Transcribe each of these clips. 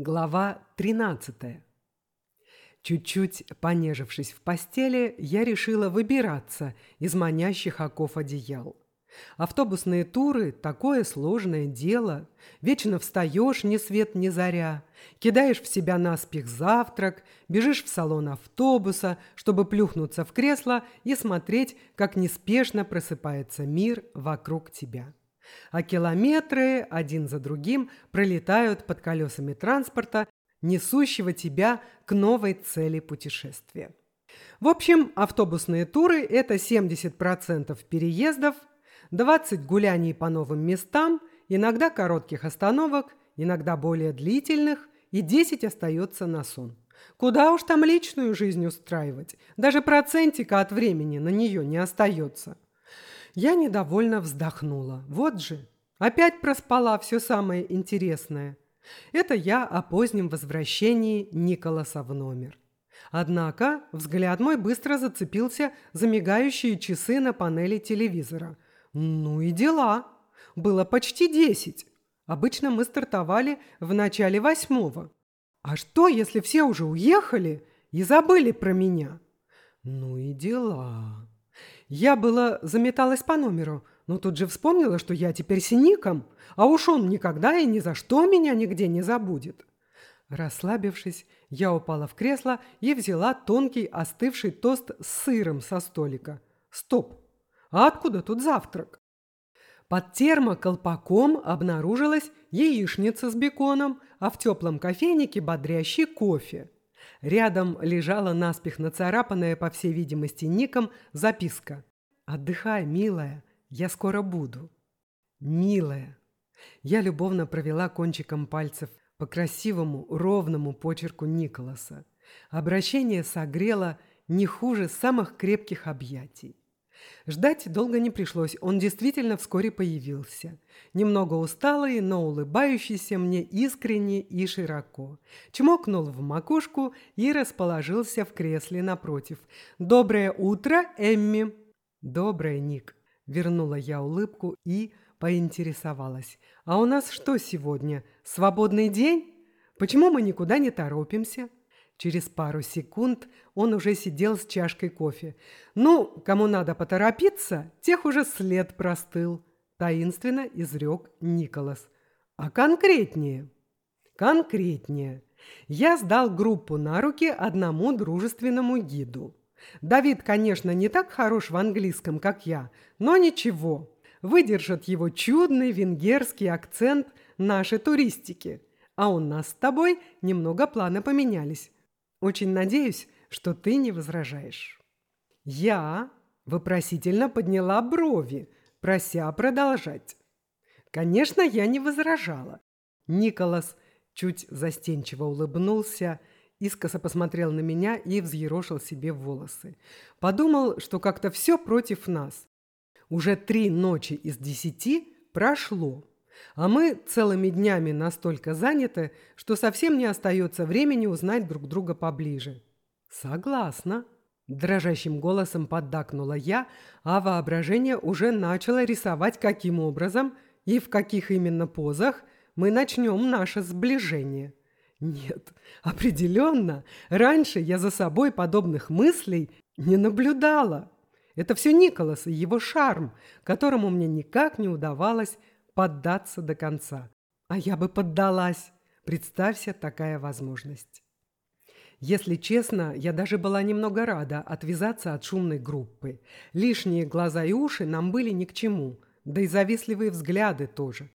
Глава 13. Чуть-чуть понежившись в постели, я решила выбираться из манящих оков одеял. Автобусные туры – такое сложное дело. Вечно встаешь ни свет ни заря, кидаешь в себя наспех завтрак, бежишь в салон автобуса, чтобы плюхнуться в кресло и смотреть, как неспешно просыпается мир вокруг тебя а километры один за другим пролетают под колесами транспорта, несущего тебя к новой цели путешествия. В общем, автобусные туры – это 70% переездов, 20 гуляний по новым местам, иногда коротких остановок, иногда более длительных, и 10 остается на сон. Куда уж там личную жизнь устраивать, даже процентика от времени на нее не остается. Я недовольно вздохнула. Вот же, опять проспала все самое интересное. Это я о позднем возвращении Николаса в номер. Однако взгляд мой быстро зацепился за мигающие часы на панели телевизора. Ну и дела. Было почти десять. Обычно мы стартовали в начале восьмого. А что, если все уже уехали и забыли про меня? Ну и дела. Я была заметалась по номеру, но тут же вспомнила, что я теперь сиником, а уж он никогда и ни за что меня нигде не забудет. Расслабившись, я упала в кресло и взяла тонкий остывший тост с сыром со столика. Стоп! А откуда тут завтрак? Под термоколпаком обнаружилась яичница с беконом, а в теплом кофейнике бодрящий кофе. Рядом лежала наспех нацарапанная, по всей видимости, ником записка. «Отдыхай, милая, я скоро буду». «Милая». Я любовно провела кончиком пальцев по красивому, ровному почерку Николаса. Обращение согрело не хуже самых крепких объятий. Ждать долго не пришлось, он действительно вскоре появился. Немного усталый, но улыбающийся мне искренне и широко. Чмокнул в макушку и расположился в кресле напротив. «Доброе утро, Эмми!» «Доброе, Ник!» – вернула я улыбку и поинтересовалась. «А у нас что сегодня? Свободный день? Почему мы никуда не торопимся?» Через пару секунд он уже сидел с чашкой кофе. «Ну, кому надо поторопиться, тех уже след простыл», – таинственно изрек Николас. «А конкретнее?» «Конкретнее. Я сдал группу на руки одному дружественному гиду. Давид, конечно, не так хорош в английском, как я, но ничего. Выдержит его чудный венгерский акцент нашей туристики. А у нас с тобой немного планы поменялись. Очень надеюсь, что ты не возражаешь». Я вопросительно подняла брови, прося продолжать. Конечно, я не возражала. Николас чуть застенчиво улыбнулся, искоса посмотрел на меня и взъерошил себе волосы. Подумал, что как-то все против нас. Уже три ночи из десяти прошло. А мы целыми днями настолько заняты, что совсем не остается времени узнать друг друга поближе. Согласна. Дрожащим голосом поддакнула я, а воображение уже начало рисовать, каким образом и в каких именно позах мы начнем наше сближение. Нет, определенно, раньше я за собой подобных мыслей не наблюдала. Это все Николас и его шарм, которому мне никак не удавалось поддаться до конца. А я бы поддалась. Представься такая возможность. Если честно, я даже была немного рада отвязаться от шумной группы. Лишние глаза и уши нам были ни к чему, да и завистливые взгляды тоже.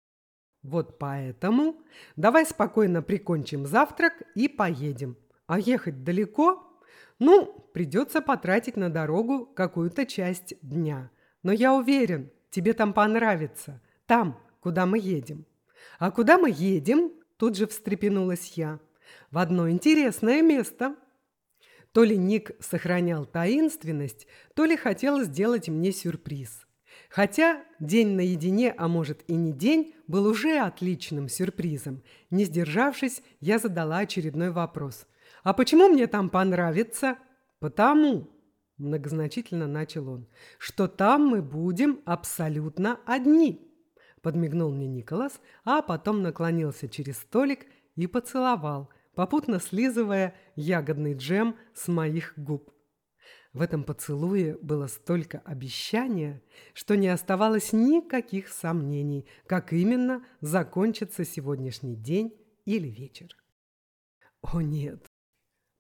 Вот поэтому давай спокойно прикончим завтрак и поедем. А ехать далеко? Ну, придется потратить на дорогу какую-то часть дня. Но я уверен, тебе там понравится. Там, куда мы едем. А куда мы едем? Тут же встрепенулась я. В одно интересное место. То ли Ник сохранял таинственность, то ли хотел сделать мне сюрприз. Хотя день наедине, а может и не день, был уже отличным сюрпризом. Не сдержавшись, я задала очередной вопрос. «А почему мне там понравится?» «Потому», – многозначительно начал он, – «что там мы будем абсолютно одни». Подмигнул мне Николас, а потом наклонился через столик и поцеловал, попутно слизывая ягодный джем с моих губ. В этом поцелуе было столько обещания, что не оставалось никаких сомнений, как именно закончится сегодняшний день или вечер. О нет,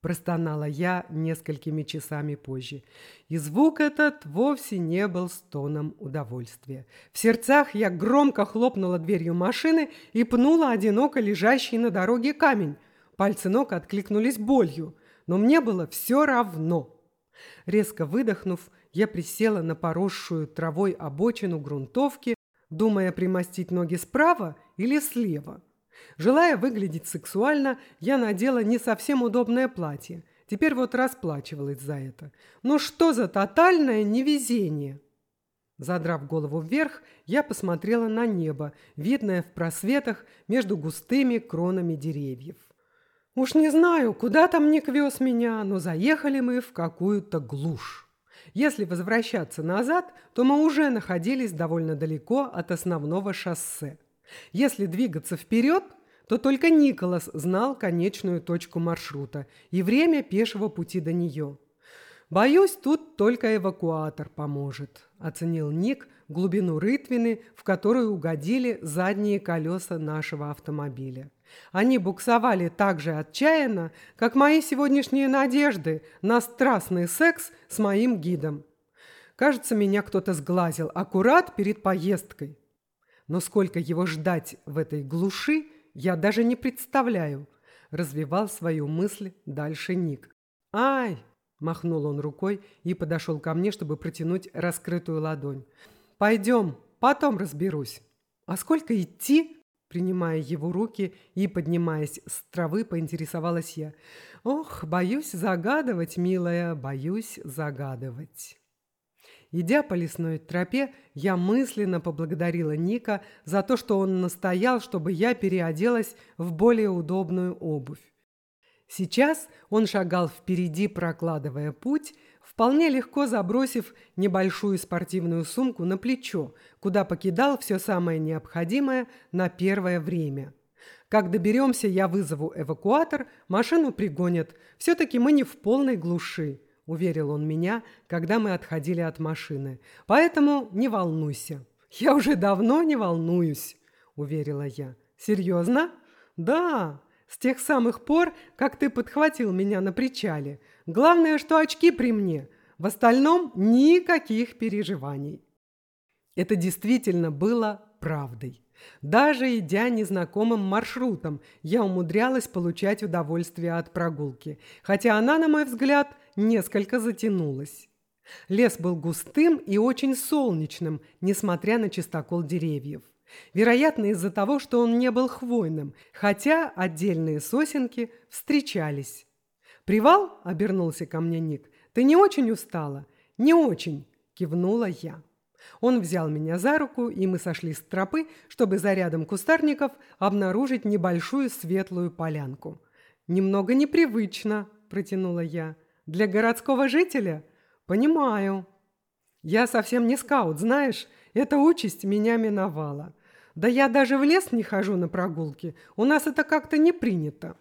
простонала я несколькими часами позже. И звук этот вовсе не был стоном удовольствия. В сердцах я громко хлопнула дверью машины и пнула одиноко лежащий на дороге камень. Пальцы ног откликнулись болью, но мне было все равно. Резко выдохнув, я присела на поросшую травой обочину грунтовки, думая примостить ноги справа или слева. Желая выглядеть сексуально, я надела не совсем удобное платье. Теперь вот расплачивалась за это. Ну что за тотальное невезение? Задрав голову вверх, я посмотрела на небо, видное в просветах между густыми кронами деревьев. Уж не знаю, куда там Ник вез меня, но заехали мы в какую-то глушь. Если возвращаться назад, то мы уже находились довольно далеко от основного шоссе. Если двигаться вперед, то только Николас знал конечную точку маршрута и время пешего пути до нее. «Боюсь, тут только эвакуатор поможет», – оценил Ник глубину рытвины, в которую угодили задние колеса нашего автомобиля. Они буксовали так же отчаянно, как мои сегодняшние надежды на страстный секс с моим гидом. Кажется, меня кто-то сглазил аккурат перед поездкой. Но сколько его ждать в этой глуши, я даже не представляю. Развивал свою мысль дальше Ник. Ай! Махнул он рукой и подошел ко мне, чтобы протянуть раскрытую ладонь. Пойдем, потом разберусь. А сколько идти? Принимая его руки и поднимаясь с травы, поинтересовалась я. Ох, боюсь загадывать, милая, боюсь загадывать. Идя по лесной тропе, я мысленно поблагодарила Ника за то, что он настоял, чтобы я переоделась в более удобную обувь. Сейчас он шагал впереди, прокладывая путь, вполне легко забросив небольшую спортивную сумку на плечо, куда покидал все самое необходимое на первое время. Как доберемся, я вызову эвакуатор, машину пригонят. Все-таки мы не в полной глуши. – уверил он меня, когда мы отходили от машины. «Поэтому не волнуйся». «Я уже давно не волнуюсь», – уверила я. «Серьезно?» «Да, с тех самых пор, как ты подхватил меня на причале. Главное, что очки при мне. В остальном никаких переживаний». Это действительно было правдой. Даже идя незнакомым маршрутом, я умудрялась получать удовольствие от прогулки, хотя она, на мой взгляд, несколько затянулась. Лес был густым и очень солнечным, несмотря на чистокол деревьев. Вероятно, из-за того, что он не был хвойным, хотя отдельные сосенки встречались. «Привал?» – обернулся ко мне Ник. «Ты не очень устала?» «Не очень», – кивнула я. Он взял меня за руку, и мы сошли с тропы, чтобы за рядом кустарников обнаружить небольшую светлую полянку. «Немного непривычно», – протянула я. «Для городского жителя? Понимаю». «Я совсем не скаут, знаешь, эта участь меня миновала. Да я даже в лес не хожу на прогулки, у нас это как-то не принято».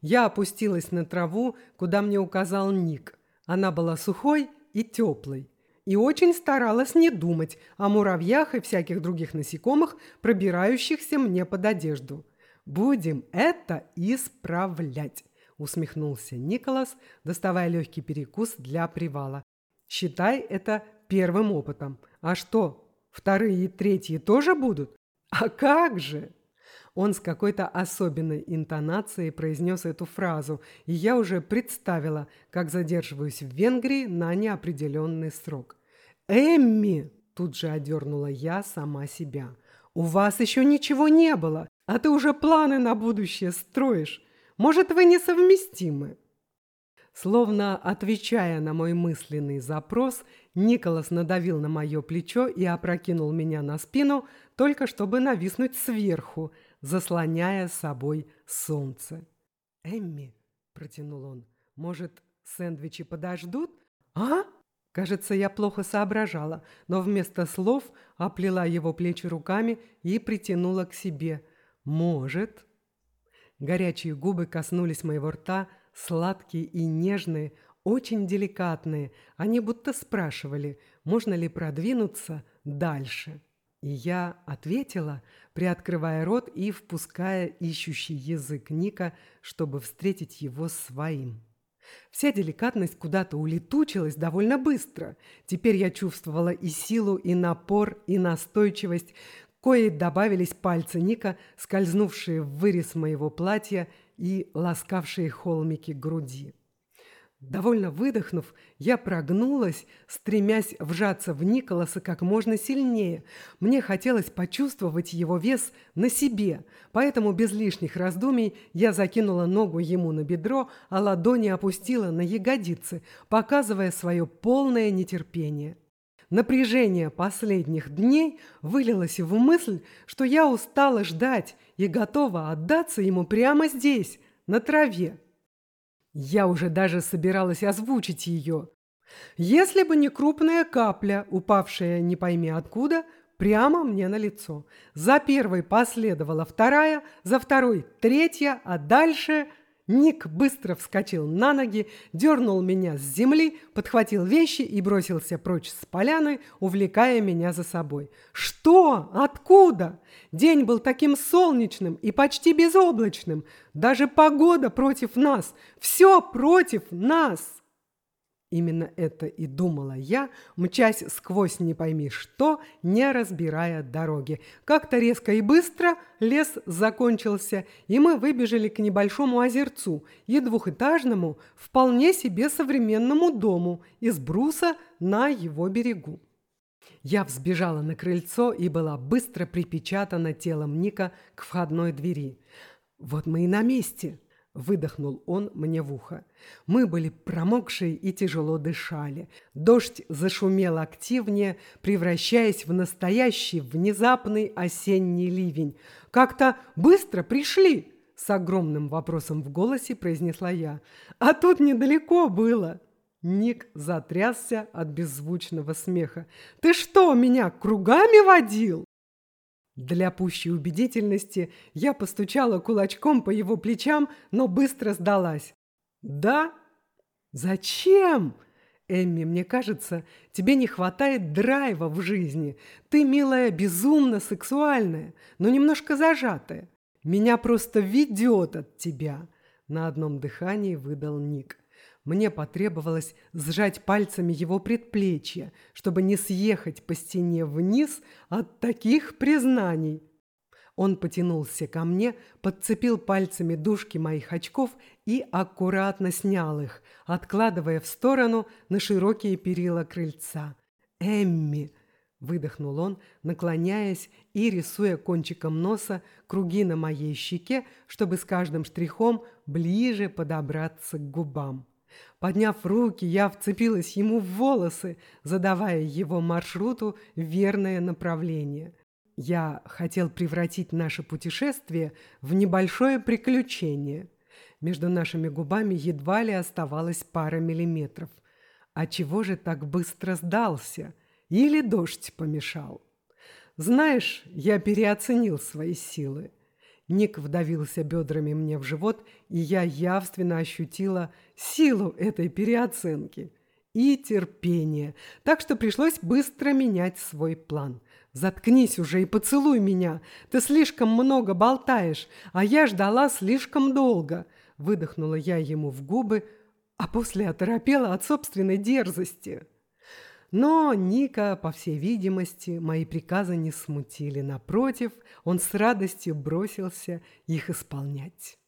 Я опустилась на траву, куда мне указал Ник. Она была сухой и теплой и очень старалась не думать о муравьях и всяких других насекомых, пробирающихся мне под одежду. «Будем это исправлять», – усмехнулся Николас, доставая легкий перекус для привала. «Считай это первым опытом. А что, вторые и третьи тоже будут? А как же!» Он с какой-то особенной интонацией произнес эту фразу, и я уже представила, как задерживаюсь в Венгрии на неопределенный срок. «Эмми!» – тут же одернула я сама себя. «У вас еще ничего не было, а ты уже планы на будущее строишь. Может, вы несовместимы?» Словно отвечая на мой мысленный запрос, Николас надавил на мое плечо и опрокинул меня на спину, только чтобы нависнуть сверху, заслоняя собой солнце. «Эмми», — протянул он, — «может, сэндвичи подождут?» «А?» Кажется, я плохо соображала, но вместо слов оплела его плечи руками и притянула к себе. «Может». Горячие губы коснулись моего рта, сладкие и нежные, очень деликатные. Они будто спрашивали, можно ли продвинуться дальше. И я ответила, приоткрывая рот и впуская ищущий язык Ника, чтобы встретить его своим. Вся деликатность куда-то улетучилась довольно быстро. Теперь я чувствовала и силу, и напор, и настойчивость, кое добавились пальцы Ника, скользнувшие в вырез моего платья и ласкавшие холмики груди. Довольно выдохнув, я прогнулась, стремясь вжаться в Николаса как можно сильнее. Мне хотелось почувствовать его вес на себе, поэтому без лишних раздумий я закинула ногу ему на бедро, а ладони опустила на ягодицы, показывая свое полное нетерпение. Напряжение последних дней вылилось в мысль, что я устала ждать и готова отдаться ему прямо здесь, на траве. Я уже даже собиралась озвучить ее. Если бы не крупная капля, упавшая не пойми откуда, прямо мне на лицо. За первой последовала вторая, за второй третья, а дальше Ник быстро вскочил на ноги, дернул меня с земли, подхватил вещи и бросился прочь с поляны, увлекая меня за собой. Что? Откуда? День был таким солнечным и почти безоблачным. Даже погода против нас. Все против нас. Именно это и думала я, мчась сквозь не пойми что, не разбирая дороги. Как-то резко и быстро лес закончился, и мы выбежали к небольшому озерцу и двухэтажному, вполне себе современному дому из бруса на его берегу. Я взбежала на крыльцо и была быстро припечатана телом Ника к входной двери. «Вот мы и на месте!» – выдохнул он мне в ухо. Мы были промокшие и тяжело дышали. Дождь зашумел активнее, превращаясь в настоящий внезапный осенний ливень. «Как-то быстро пришли!» – с огромным вопросом в голосе произнесла я. «А тут недалеко было!» Ник затрясся от беззвучного смеха. «Ты что, меня кругами водил?» Для пущей убедительности я постучала кулачком по его плечам, но быстро сдалась. «Да? Зачем?» «Эмми, мне кажется, тебе не хватает драйва в жизни. Ты, милая, безумно сексуальная, но немножко зажатая. Меня просто ведет от тебя», — на одном дыхании выдал Ник. Мне потребовалось сжать пальцами его предплечье, чтобы не съехать по стене вниз от таких признаний. Он потянулся ко мне, подцепил пальцами дужки моих очков и аккуратно снял их, откладывая в сторону на широкие перила крыльца. «Эмми!» – выдохнул он, наклоняясь и рисуя кончиком носа круги на моей щеке, чтобы с каждым штрихом ближе подобраться к губам. Подняв руки, я вцепилась ему в волосы, задавая его маршруту верное направление. Я хотел превратить наше путешествие в небольшое приключение. Между нашими губами едва ли оставалось пара миллиметров. А чего же так быстро сдался? Или дождь помешал? Знаешь, я переоценил свои силы. Ник вдавился бедрами мне в живот, и я явственно ощутила силу этой переоценки и терпение, так что пришлось быстро менять свой план. «Заткнись уже и поцелуй меня! Ты слишком много болтаешь, а я ждала слишком долго!» Выдохнула я ему в губы, а после оторопела от собственной дерзости. Но Ника, по всей видимости, мои приказы не смутили. Напротив, он с радостью бросился их исполнять.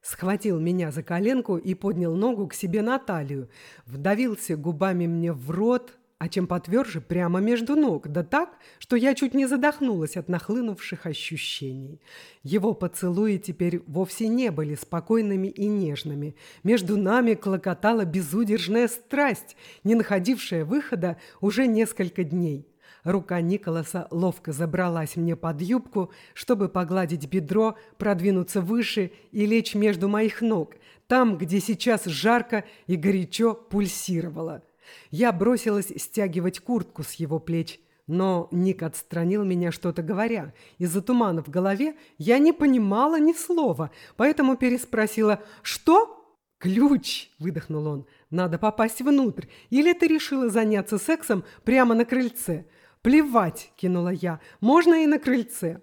Схватил меня за коленку и поднял ногу к себе на талию, вдавился губами мне в рот, а чем потверже прямо между ног, да так, что я чуть не задохнулась от нахлынувших ощущений. Его поцелуи теперь вовсе не были спокойными и нежными. Между нами клокотала безудержная страсть, не находившая выхода уже несколько дней. Рука Николаса ловко забралась мне под юбку, чтобы погладить бедро, продвинуться выше и лечь между моих ног, там, где сейчас жарко и горячо пульсировало. Я бросилась стягивать куртку с его плеч. Но Ник отстранил меня, что-то говоря. Из-за тумана в голове я не понимала ни слова, поэтому переспросила «Что?» «Ключ!» – выдохнул он. «Надо попасть внутрь. Или ты решила заняться сексом прямо на крыльце?» «Плевать!» – кинула я. «Можно и на крыльце!»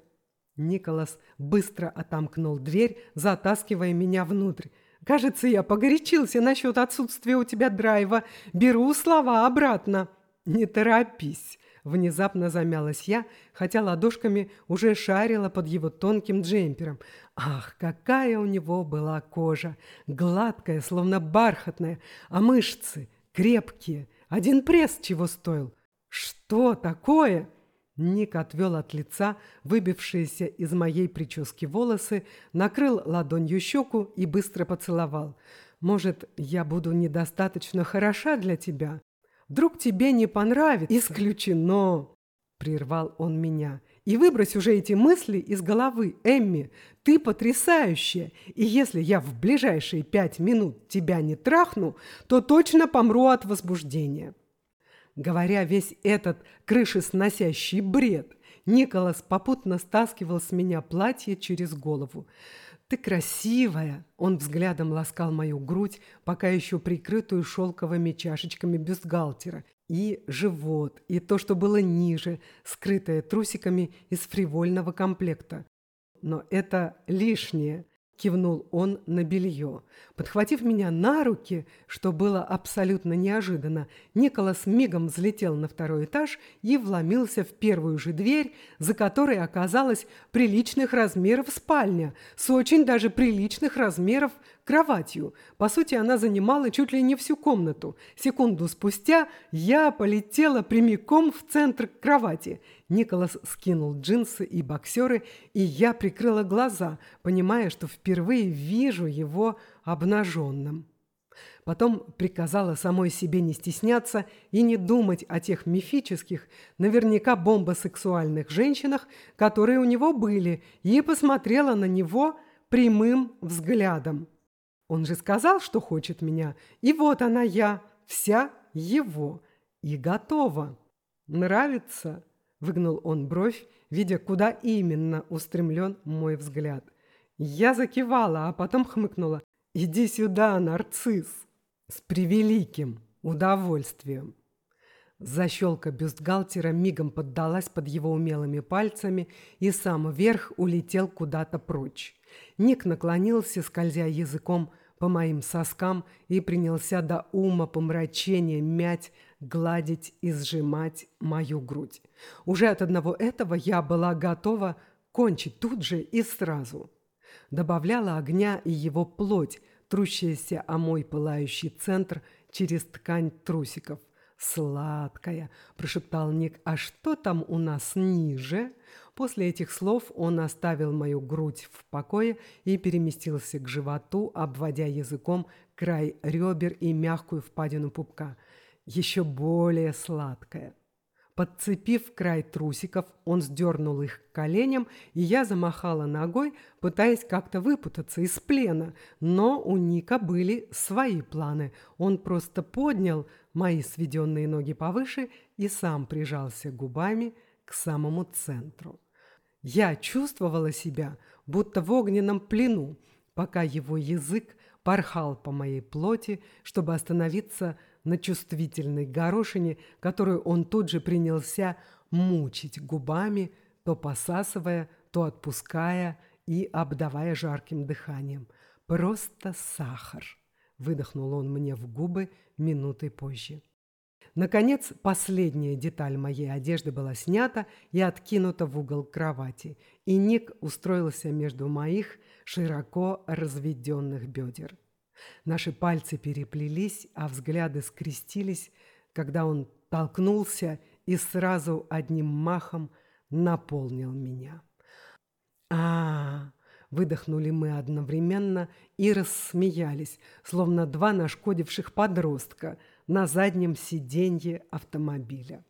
Николас быстро отомкнул дверь, затаскивая меня внутрь. «Кажется, я погорячился насчет отсутствия у тебя драйва. Беру слова обратно». «Не торопись!» Внезапно замялась я, хотя ладошками уже шарила под его тонким джемпером. Ах, какая у него была кожа! Гладкая, словно бархатная, а мышцы крепкие. Один пресс чего стоил. Что такое? Ник отвел от лица выбившиеся из моей прически волосы, накрыл ладонью щеку и быстро поцеловал. «Может, я буду недостаточно хороша для тебя?» Вдруг тебе не понравится? Исключено!» Прервал он меня. «И выбрось уже эти мысли из головы, Эмми. Ты потрясающая, и если я в ближайшие пять минут тебя не трахну, то точно помру от возбуждения». Говоря весь этот крышесносящий бред, Николас попутно стаскивал с меня платье через голову. «Ты красивая!» Он взглядом ласкал мою грудь, пока еще прикрытую шелковыми чашечками бюстгальтера, и живот, и то, что было ниже, скрытое трусиками из фривольного комплекта. Но это лишнее. – кивнул он на белье. Подхватив меня на руки, что было абсолютно неожиданно, Николас мигом взлетел на второй этаж и вломился в первую же дверь, за которой оказалась приличных размеров спальня, с очень даже приличных размеров кроватью. По сути, она занимала чуть ли не всю комнату. Секунду спустя я полетела прямиком в центр кровати. Николас скинул джинсы и боксеры, и я прикрыла глаза, понимая, что впервые вижу его обнаженным. Потом приказала самой себе не стесняться и не думать о тех мифических, наверняка бомбосексуальных женщинах, которые у него были, и посмотрела на него прямым взглядом. Он же сказал, что хочет меня, и вот она я, вся его, и готова. Нравится?» – выгнул он бровь, видя, куда именно устремлен мой взгляд. Я закивала, а потом хмыкнула. «Иди сюда, нарцисс!» «С превеликим удовольствием!» Защелка бюстгальтера мигом поддалась под его умелыми пальцами, и сам вверх улетел куда-то прочь. Ник наклонился, скользя языком по моим соскам, и принялся до ума помрачения мять, гладить и сжимать мою грудь. Уже от одного этого я была готова кончить тут же и сразу. Добавляла огня и его плоть, трущаяся о мой пылающий центр через ткань трусиков – «Сладкая», – прошептал Ник, – «а что там у нас ниже?» После этих слов он оставил мою грудь в покое и переместился к животу, обводя языком край ребер и мягкую впадину пупка. Еще более сладкая. Подцепив край трусиков, он сдернул их к коленям, и я замахала ногой, пытаясь как-то выпутаться из плена. Но у Ника были свои планы. Он просто поднял мои сведенные ноги повыше и сам прижался губами к самому центру. Я чувствовала себя, будто в огненном плену, пока его язык порхал по моей плоти, чтобы остановиться на чувствительной горошине, которую он тут же принялся мучить губами, то посасывая, то отпуская и обдавая жарким дыханием. «Просто сахар!» – выдохнул он мне в губы минутой позже. Наконец, последняя деталь моей одежды была снята и откинута в угол кровати, и Ник устроился между моих широко разведенных бедер. Наши пальцы переплелись, а взгляды скрестились, когда он толкнулся и сразу одним махом наполнил меня. а, -а, -а Выдохнули мы одновременно и рассмеялись, словно два нашкодивших подростка на заднем сиденье автомобиля.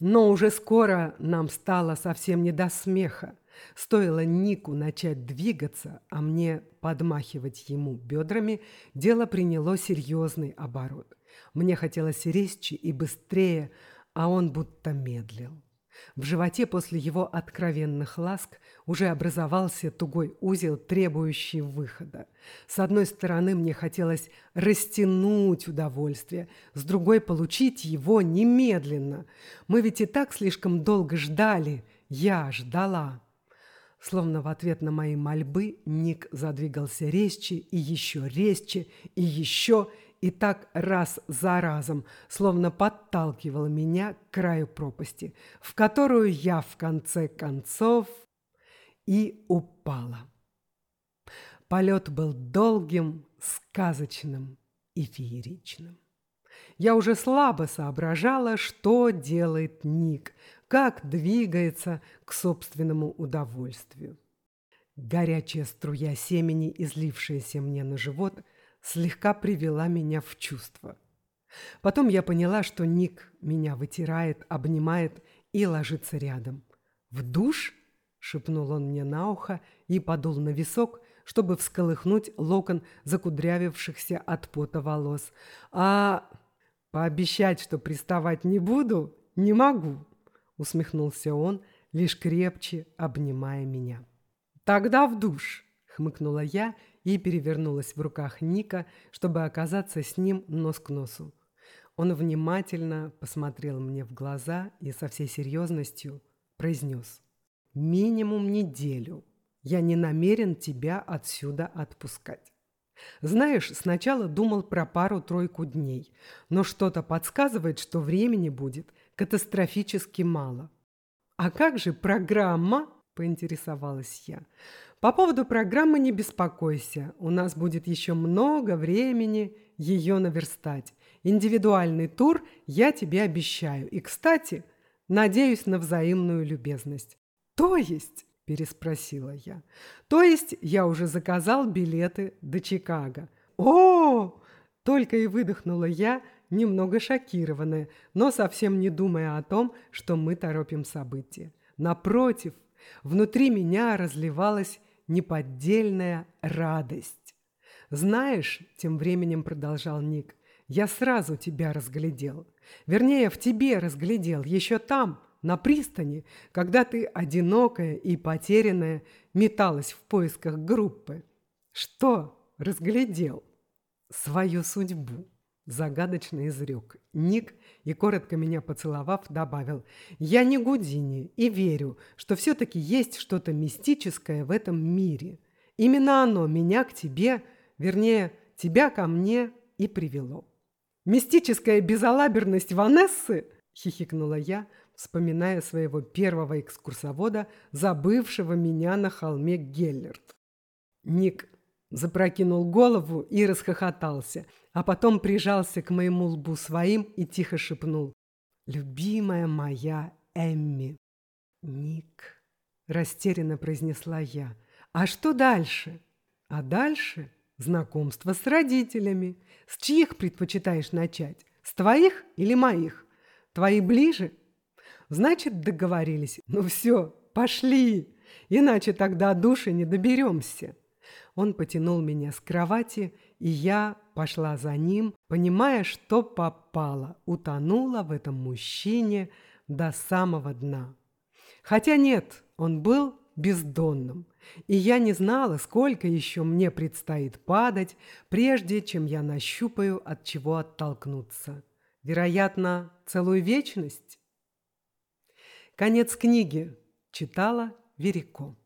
Но уже скоро нам стало совсем не до смеха. Стоило Нику начать двигаться, а мне подмахивать ему бедрами, дело приняло серьезный оборот. Мне хотелось резче и быстрее, а он будто медлил. В животе после его откровенных ласк уже образовался тугой узел, требующий выхода. С одной стороны, мне хотелось растянуть удовольствие, с другой – получить его немедленно. Мы ведь и так слишком долго ждали. Я ждала. Словно в ответ на мои мольбы Ник задвигался резче и еще резче и еще, и так раз за разом, словно подталкивал меня к краю пропасти, в которую я в конце концов и упала. Полет был долгим, сказочным и фееричным. Я уже слабо соображала, что делает Ник, как двигается к собственному удовольствию. Горячая струя семени, излившаяся мне на живот – слегка привела меня в чувство. Потом я поняла, что Ник меня вытирает, обнимает и ложится рядом. «В душ?» – шепнул он мне на ухо и подул на висок, чтобы всколыхнуть локон закудрявившихся от пота волос. «А пообещать, что приставать не буду, не могу», – усмехнулся он, лишь крепче обнимая меня. «Тогда в душ», – хмыкнула я и перевернулась в руках Ника, чтобы оказаться с ним нос к носу. Он внимательно посмотрел мне в глаза и со всей серьезностью произнес. «Минимум неделю. Я не намерен тебя отсюда отпускать». Знаешь, сначала думал про пару-тройку дней, но что-то подсказывает, что времени будет катастрофически мало. «А как же программа?» – поинтересовалась я. По поводу программы не беспокойся. У нас будет еще много времени ее наверстать. Индивидуальный тур я тебе обещаю. И, кстати, надеюсь на взаимную любезность. То есть, переспросила я. То есть я уже заказал билеты до Чикаго. О! Только и выдохнула я, немного шокированная, но совсем не думая о том, что мы торопим события. Напротив, внутри меня разливалась неподдельная радость. «Знаешь», — тем временем продолжал Ник, — «я сразу тебя разглядел. Вернее, в тебе разглядел, еще там, на пристани, когда ты, одинокая и потерянная, металась в поисках группы. Что разглядел? Свою судьбу». Загадочно изрек Ник и, коротко меня поцеловав, добавил «Я не Гудини и верю, что все-таки есть что-то мистическое в этом мире. Именно оно меня к тебе, вернее, тебя ко мне и привело». «Мистическая безалаберность Ванессы?» – хихикнула я, вспоминая своего первого экскурсовода, забывшего меня на холме Геллерт. Ник запрокинул голову и расхохотался – а потом прижался к моему лбу своим и тихо шепнул. «Любимая моя Эмми!» «Ник!» – растерянно произнесла я. «А что дальше?» «А дальше знакомство с родителями. С чьих предпочитаешь начать? С твоих или моих? Твои ближе?» «Значит, договорились. Ну все, пошли, иначе тогда души не доберемся». Он потянул меня с кровати, и я пошла за ним, понимая, что попала, утонула в этом мужчине до самого дна. Хотя нет, он был бездонным, и я не знала, сколько еще мне предстоит падать, прежде чем я нащупаю, от чего оттолкнуться. Вероятно, целую вечность? Конец книги. Читала Верико.